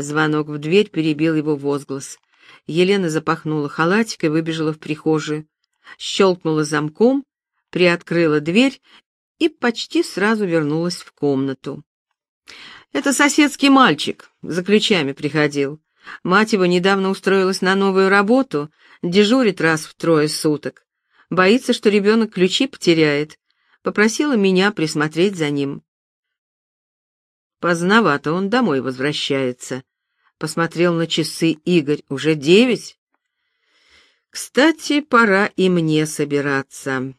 Звонок в дверь перебил его возглас. Елена запахнула халатик и выбежала в прихожую. Щелкнула замком, приоткрыла дверь и почти сразу вернулась в комнату. «Это соседский мальчик, за ключами приходил. Мать его недавно устроилась на новую работу, дежурит раз в трое суток. Боится, что ребенок ключи потеряет. Попросила меня присмотреть за ним. Поздновато он домой возвращается. Посмотрел на часы Игорь. Уже девять? Кстати, пора и мне собираться.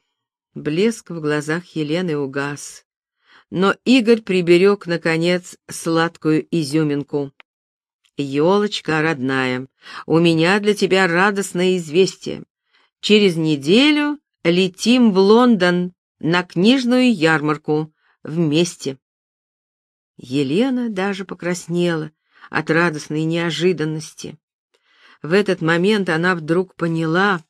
Блеск в глазах Елены угас. Но Игорь приберег, наконец, сладкую изюминку. «Елочка родная, у меня для тебя радостное известие. Через неделю летим в Лондон на книжную ярмарку вместе». Елена даже покраснела от радостной неожиданности. В этот момент она вдруг поняла,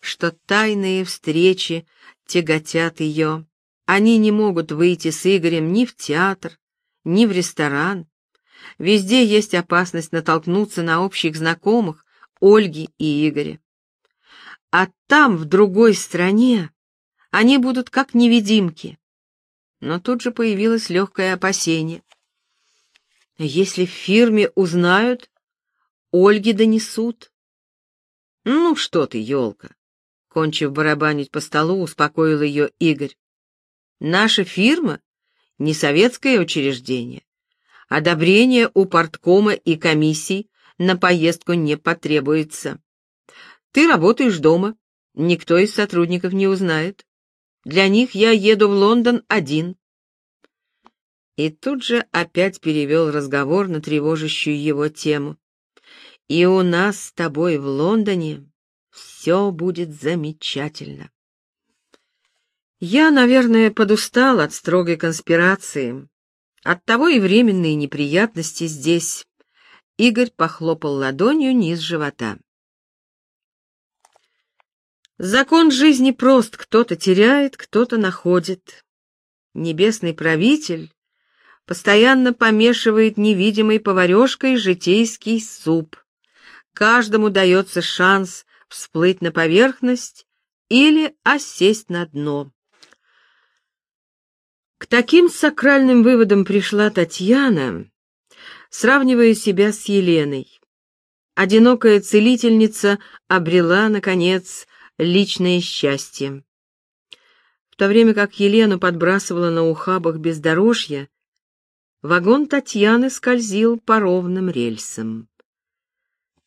что тайные встречи тяготят ее. Они не могут выйти с Игорем ни в театр, ни в ресторан. Везде есть опасность натолкнуться на общих знакомых Ольги и Игоря. А там, в другой стране, они будут как невидимки. Но тут же появилось легкое опасение. Если в фирме узнают, Ольге донесут. Ну что ты, елка? Кончив барабанить по столу, успокоил ее Игорь. Наша фирма не советское учреждение. Одобрение у порткома и комиссий на поездку не потребуется. Ты работаешь дома, никто из сотрудников не узнает. Для них я еду в Лондон один и тут же опять перевел разговор на тревожащую его тему. «И у нас с тобой в Лондоне все будет замечательно». Я, наверное, подустал от строгой конспирации. Оттого и временные неприятности здесь. Игорь похлопал ладонью низ живота. Закон жизни прост, кто-то теряет, кто-то находит. Небесный правитель постоянно помешивает невидимой поварешкой житейский суп. Каждому дается шанс всплыть на поверхность или осесть на дно. К таким сакральным выводам пришла Татьяна, сравнивая себя с Еленой. Одинокая целительница обрела, наконец, личное счастье. В то время как Елену подбрасывала на ухабах бездорожья, Вагон Татьяны скользил по ровным рельсам.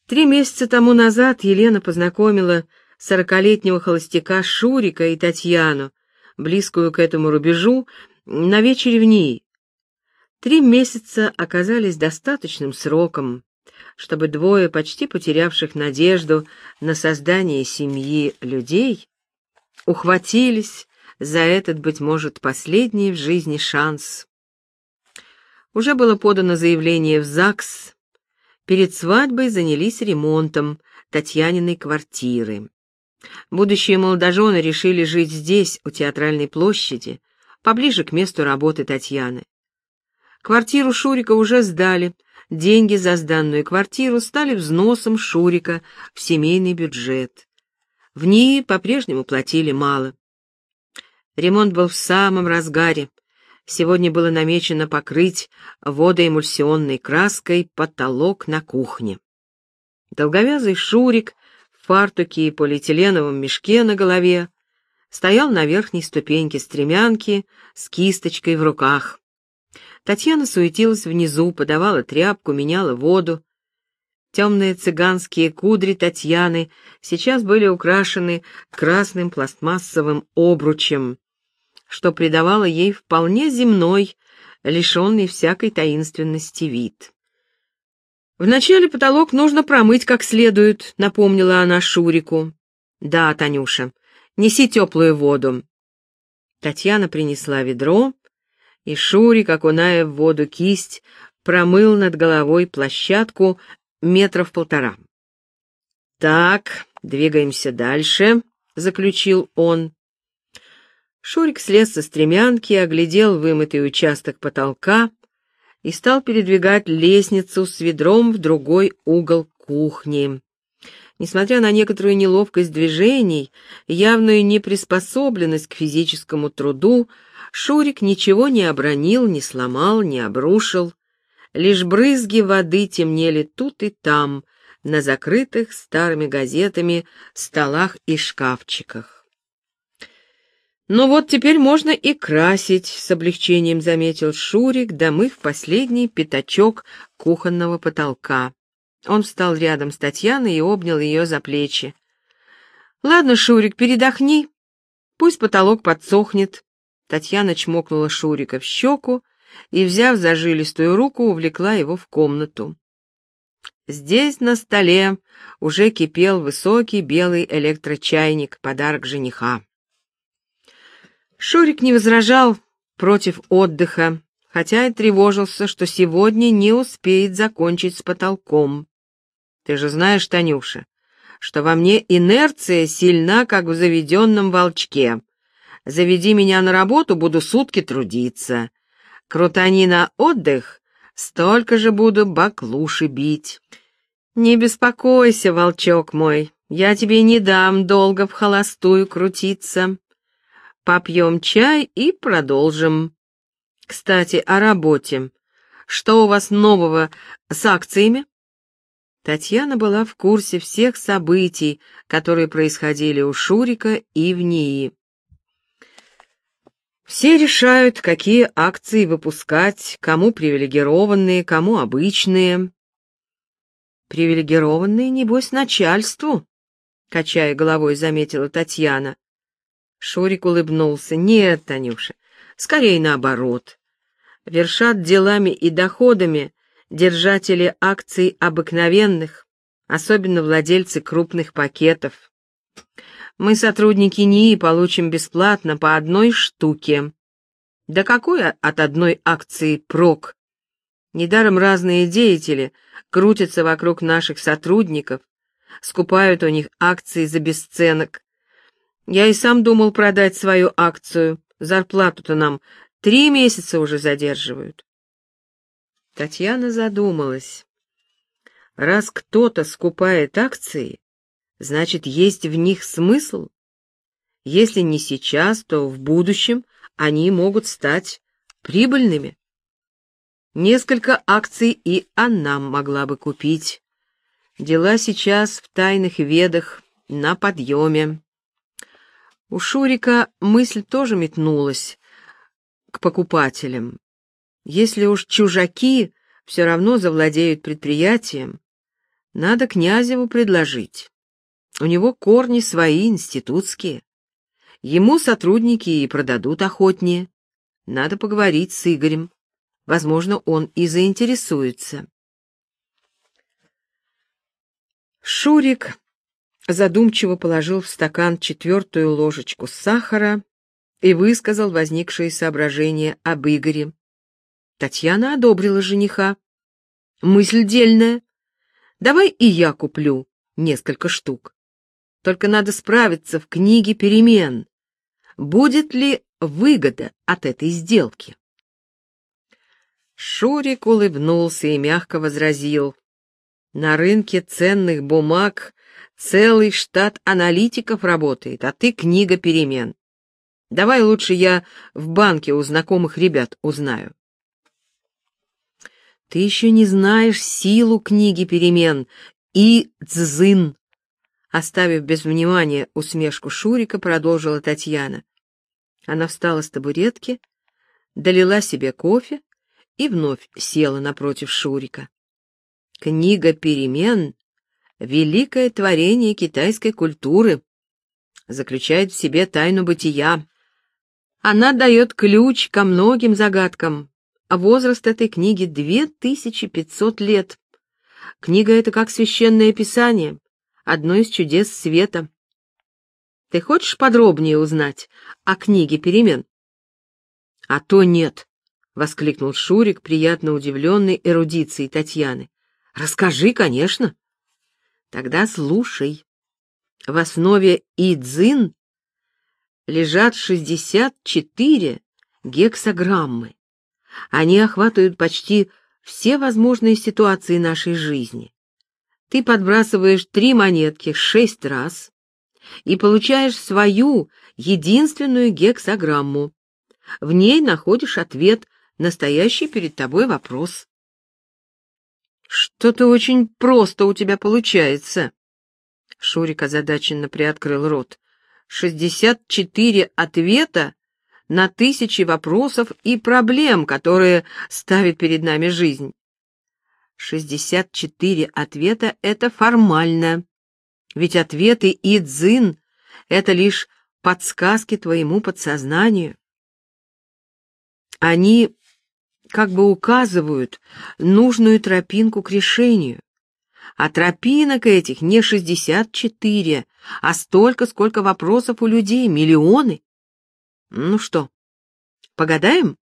Три месяца тому назад Елена познакомила сорокалетнего холостяка Шурика и Татьяну, близкую к этому рубежу, на вечере в ней. Три месяца оказались достаточным сроком, чтобы двое почти потерявших надежду на создание семьи людей ухватились за этот, быть может, последний в жизни шанс. Уже было подано заявление в ЗАГС. Перед свадьбой занялись ремонтом Татьяниной квартиры. Будущие молодожены решили жить здесь, у Театральной площади, поближе к месту работы Татьяны. Квартиру Шурика уже сдали, деньги за сданную квартиру стали взносом Шурика в семейный бюджет. В ней по-прежнему платили мало. Ремонт был в самом разгаре, Сегодня было намечено покрыть водоэмульсионной краской потолок на кухне. Долговязый Шурик в фартуке и полиэтиленовом мешке на голове стоял на верхней ступеньке стремянки с кисточкой в руках. Татьяна суетилась внизу, подавала тряпку, меняла воду. Темные цыганские кудри Татьяны сейчас были украшены красным пластмассовым обручем, что придавало ей вполне земной, лишенный всякой таинственности вид. «Вначале потолок нужно промыть как следует», — напомнила она Шурику. «Да, Танюша, неси теплую воду». Татьяна принесла ведро, и Шурик, окуная в воду кисть, промыл над головой площадку метров полтора. «Так, двигаемся дальше», — заключил он. Шурик слез со стремянки, оглядел вымытый участок потолка, и стал передвигать лестницу с ведром в другой угол кухни. Несмотря на некоторую неловкость движений, явную неприспособленность к физическому труду, Шурик ничего не обронил, не сломал, не обрушил. Лишь брызги воды темнели тут и там, на закрытых старыми газетами столах и шкафчиках. «Ну вот теперь можно и красить», — с облегчением заметил Шурик, домыв последний пятачок кухонного потолка. Он встал рядом с Татьяной и обнял ее за плечи. «Ладно, Шурик, передохни. Пусть потолок подсохнет». Татьяна чмокнула Шурика в щеку и, взяв за жилистую руку, увлекла его в комнату. Здесь на столе уже кипел высокий белый электрочайник, подарок жениха. Шурик не возражал против отдыха, хотя и тревожился, что сегодня не успеет закончить с потолком. Ты же знаешь, Танюша, что во мне инерция сильна, как в заведенном волчке. Заведи меня на работу, буду сутки трудиться. Крутани на отдых, столько же буду баклуши бить. Не беспокойся, волчок мой, я тебе не дам долго в холостую крутиться. Попьем чай и продолжим. Кстати, о работе. Что у вас нового с акциями? Татьяна была в курсе всех событий, которые происходили у Шурика и в НИИ. Все решают, какие акции выпускать, кому привилегированные, кому обычные. Привилегированные, небось, начальству, качая головой, заметила Татьяна. Шурик улыбнулся. Нет, Танюша, скорее наоборот. Вершат делами и доходами держатели акций обыкновенных, особенно владельцы крупных пакетов. Мы, сотрудники НИИ, получим бесплатно по одной штуке. Да какой от одной акции прок? Недаром разные деятели крутятся вокруг наших сотрудников, скупают у них акции за бесценок. Я и сам думал продать свою акцию, зарплату-то нам три месяца уже задерживают. Татьяна задумалась. Раз кто-то скупает акции, значит, есть в них смысл. Если не сейчас, то в будущем они могут стать прибыльными. Несколько акций и она могла бы купить. Дела сейчас в тайных ведах на подъеме. У Шурика мысль тоже метнулась к покупателям. Если уж чужаки все равно завладеют предприятием, надо Князеву предложить. У него корни свои, институтские. Ему сотрудники и продадут охотнее. Надо поговорить с Игорем. Возможно, он и заинтересуется. Шурик задумчиво положил в стакан четвертую ложечку сахара и высказал возникшие соображения об Игоре. Татьяна одобрила жениха. Мысль дельная. Давай и я куплю несколько штук. Только надо справиться в книге перемен. Будет ли выгода от этой сделки? Шурик улыбнулся и мягко возразил. На рынке ценных бумаг целый штат аналитиков работает, а ты книга перемен. Давай лучше я в банке у знакомых ребят узнаю. Ты еще не знаешь силу книги перемен и дзын. Оставив без внимания усмешку Шурика, продолжила Татьяна. Она встала с табуретки, долила себе кофе и вновь села напротив Шурика. Книга перемен — великое творение китайской культуры, заключает в себе тайну бытия. Она дает ключ ко многим загадкам, а возраст этой книги 2500 лет. Книга эта как священное писание, одно из чудес света. Ты хочешь подробнее узнать о книге перемен? — А то нет, — воскликнул Шурик, приятно удивленный эрудицией Татьяны. — Расскажи, конечно. — Тогда слушай. В основе идзин лежат 64 гексаграммы Они охватывают почти все возможные ситуации нашей жизни. Ты подбрасываешь три монетки шесть раз и получаешь свою единственную гексограмму. В ней находишь ответ на стоящий перед тобой вопрос. Что-то очень просто у тебя получается. Шурик озадаченно приоткрыл рот. Шестьдесят четыре ответа на тысячи вопросов и проблем, которые ставит перед нами жизнь. Шестьдесят четыре ответа — это формально. Ведь ответы и дзин — это лишь подсказки твоему подсознанию. Они как бы указывают нужную тропинку к решению. А тропинок этих не 64, а столько, сколько вопросов у людей, миллионы. Ну что, погадаем?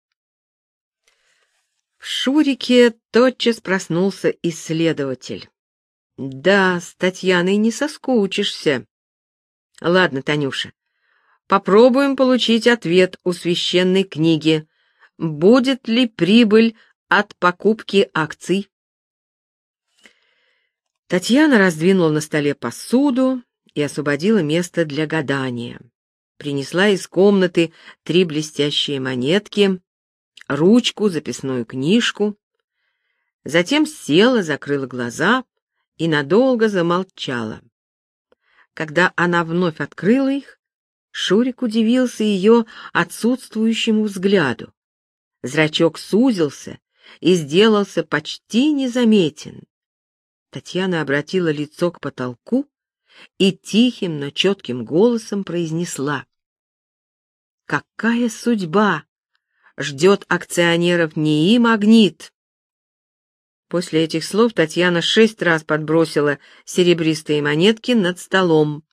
В Шурике тотчас проснулся исследователь. Да, с Татьяной не соскучишься. Ладно, Танюша, попробуем получить ответ у священной книги будет ли прибыль от покупки акций. Татьяна раздвинула на столе посуду и освободила место для гадания. Принесла из комнаты три блестящие монетки, ручку, записную книжку. Затем села, закрыла глаза и надолго замолчала. Когда она вновь открыла их, Шурик удивился ее отсутствующему взгляду. Зрачок сузился и сделался почти незаметен. Татьяна обратила лицо к потолку и тихим, но четким голосом произнесла. «Какая судьба ждет акционеров НИИ «Магнит»?» После этих слов Татьяна шесть раз подбросила серебристые монетки над столом.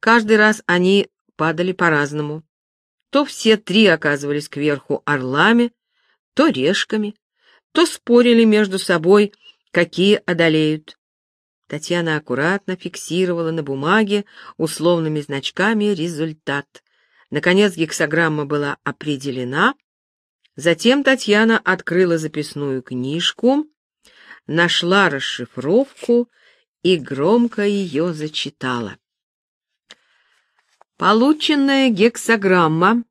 Каждый раз они падали по-разному. То все три оказывались кверху орлами, то решками, то спорили между собой, какие одолеют. Татьяна аккуратно фиксировала на бумаге условными значками результат. Наконец гексограмма была определена. Затем Татьяна открыла записную книжку, нашла расшифровку и громко ее зачитала. Полученная гексограмма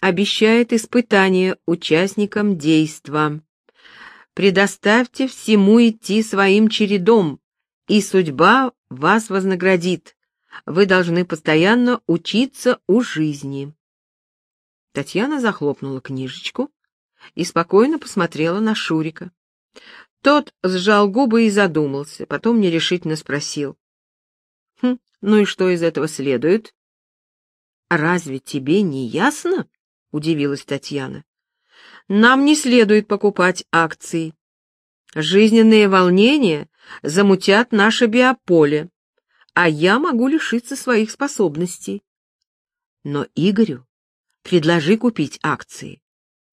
обещает испытание участникам действа. Предоставьте всему идти своим чередом, и судьба вас вознаградит. Вы должны постоянно учиться у жизни. Татьяна захлопнула книжечку и спокойно посмотрела на Шурика. Тот сжал губы и задумался, потом нерешительно спросил. «Хм, ну и что из этого следует?» «Разве тебе не ясно?» — удивилась Татьяна. «Нам не следует покупать акции. Жизненные волнения замутят наше биополе, а я могу лишиться своих способностей. Но Игорю предложи купить акции.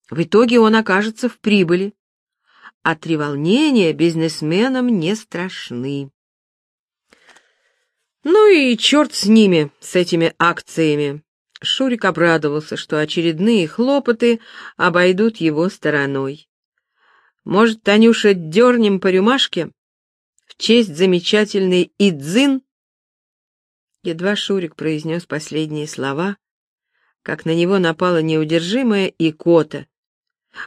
В итоге он окажется в прибыли. А треволнения бизнесменам не страшны. Ну и черт с ними, с этими акциями. Шурик обрадовался, что очередные хлопоты обойдут его стороной. «Может, Танюша, дернем по рюмашке? В честь замечательной Идзин?» Едва Шурик произнес последние слова, как на него напала неудержимая икота.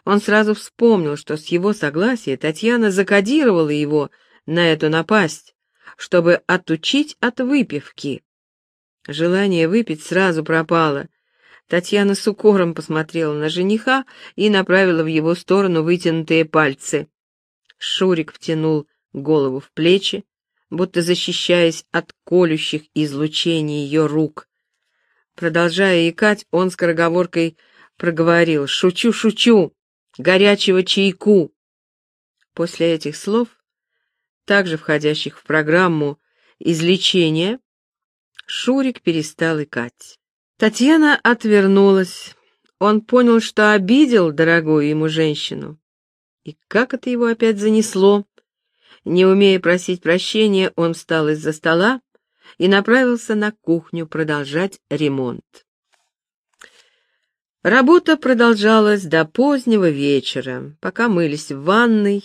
Он сразу вспомнил, что с его согласия Татьяна закодировала его на эту напасть, чтобы отучить от выпивки. Желание выпить сразу пропало. Татьяна с укором посмотрела на жениха и направила в его сторону вытянутые пальцы. Шурик втянул голову в плечи, будто защищаясь от колющих излучений ее рук. Продолжая икать, он скороговоркой проговорил «Шучу, шучу! Горячего чайку!» После этих слов, также входящих в программу излечения, Шурик перестал икать. Татьяна отвернулась. Он понял, что обидел дорогую ему женщину. И как это его опять занесло? Не умея просить прощения, он встал из-за стола и направился на кухню продолжать ремонт. Работа продолжалась до позднего вечера, пока мылись в ванной,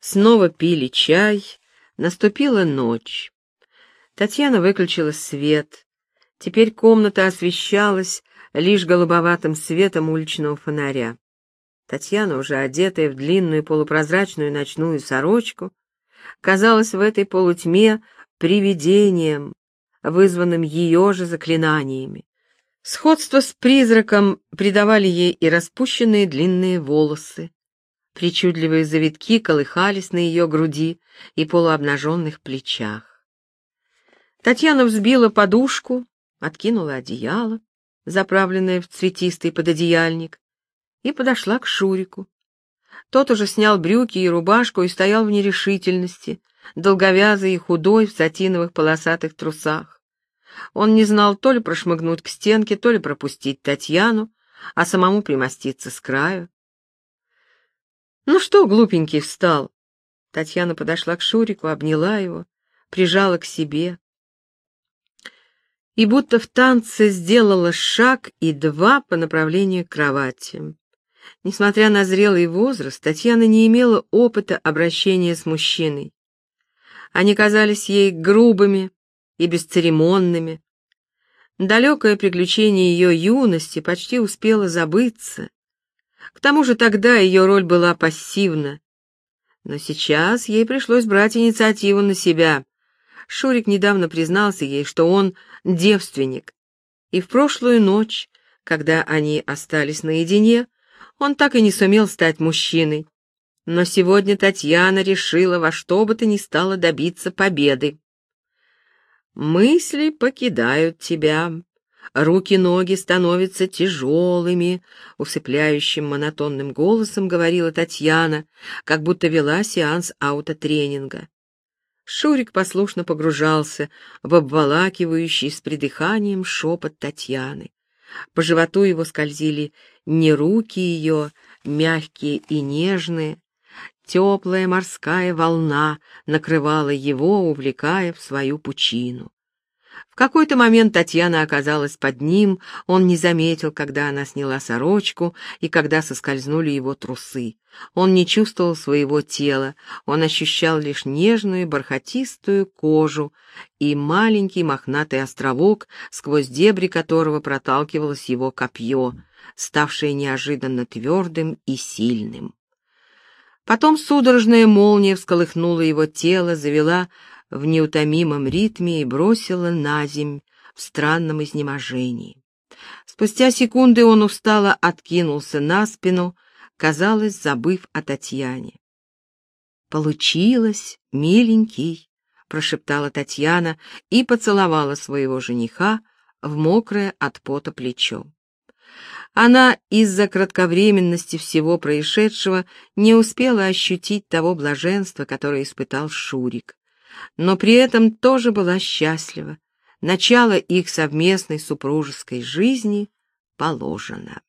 снова пили чай, наступила ночь. Татьяна выключила свет. Теперь комната освещалась лишь голубоватым светом уличного фонаря. Татьяна, уже одетая в длинную полупрозрачную ночную сорочку, казалась в этой полутьме привидением, вызванным ее же заклинаниями. Сходство с призраком придавали ей и распущенные длинные волосы. Причудливые завитки колыхались на ее груди и полуобнаженных плечах. Татьяна взбила подушку, откинула одеяло, заправленное в цветистый пододеяльник, и подошла к Шурику. Тот уже снял брюки и рубашку и стоял в нерешительности, долговязый и худой в сатиновых полосатых трусах. Он не знал то ли прошмыгнуть к стенке, то ли пропустить Татьяну, а самому примоститься с краю. «Ну что, глупенький, встал?» Татьяна подошла к Шурику, обняла его, прижала к себе. И будто в танце сделала шаг и два по направлению к кровати. Несмотря на зрелый возраст, Татьяна не имела опыта обращения с мужчиной. Они казались ей грубыми, и бесцеремонными. Далекое приключение ее юности почти успело забыться. К тому же тогда ее роль была пассивна. Но сейчас ей пришлось брать инициативу на себя. Шурик недавно признался ей, что он девственник. И в прошлую ночь, когда они остались наедине, он так и не сумел стать мужчиной. Но сегодня Татьяна решила во что бы то ни стало добиться победы. Мысли покидают тебя, руки-ноги становятся тяжелыми, усыпляющим монотонным голосом говорила Татьяна, как будто вела сеанс аутотренинга. Шурик послушно погружался в обволакивающий с придыханием шепот Татьяны. По животу его скользили не руки ее, мягкие и нежные, Теплая морская волна накрывала его, увлекая в свою пучину. В какой-то момент Татьяна оказалась под ним, он не заметил, когда она сняла сорочку и когда соскользнули его трусы. Он не чувствовал своего тела, он ощущал лишь нежную бархатистую кожу и маленький мохнатый островок, сквозь дебри которого проталкивалось его копье, ставшее неожиданно твердым и сильным. Потом судорожная молния всколыхнула его тело, завела в неутомимом ритме и бросила на земь в странном изнеможении. Спустя секунды он устало откинулся на спину, казалось, забыв о Татьяне. «Получилось, миленький», — прошептала Татьяна и поцеловала своего жениха в мокрое от пота плечо. Она из-за кратковременности всего происшедшего не успела ощутить того блаженства, которое испытал Шурик. Но при этом тоже была счастлива. Начало их совместной супружеской жизни положено.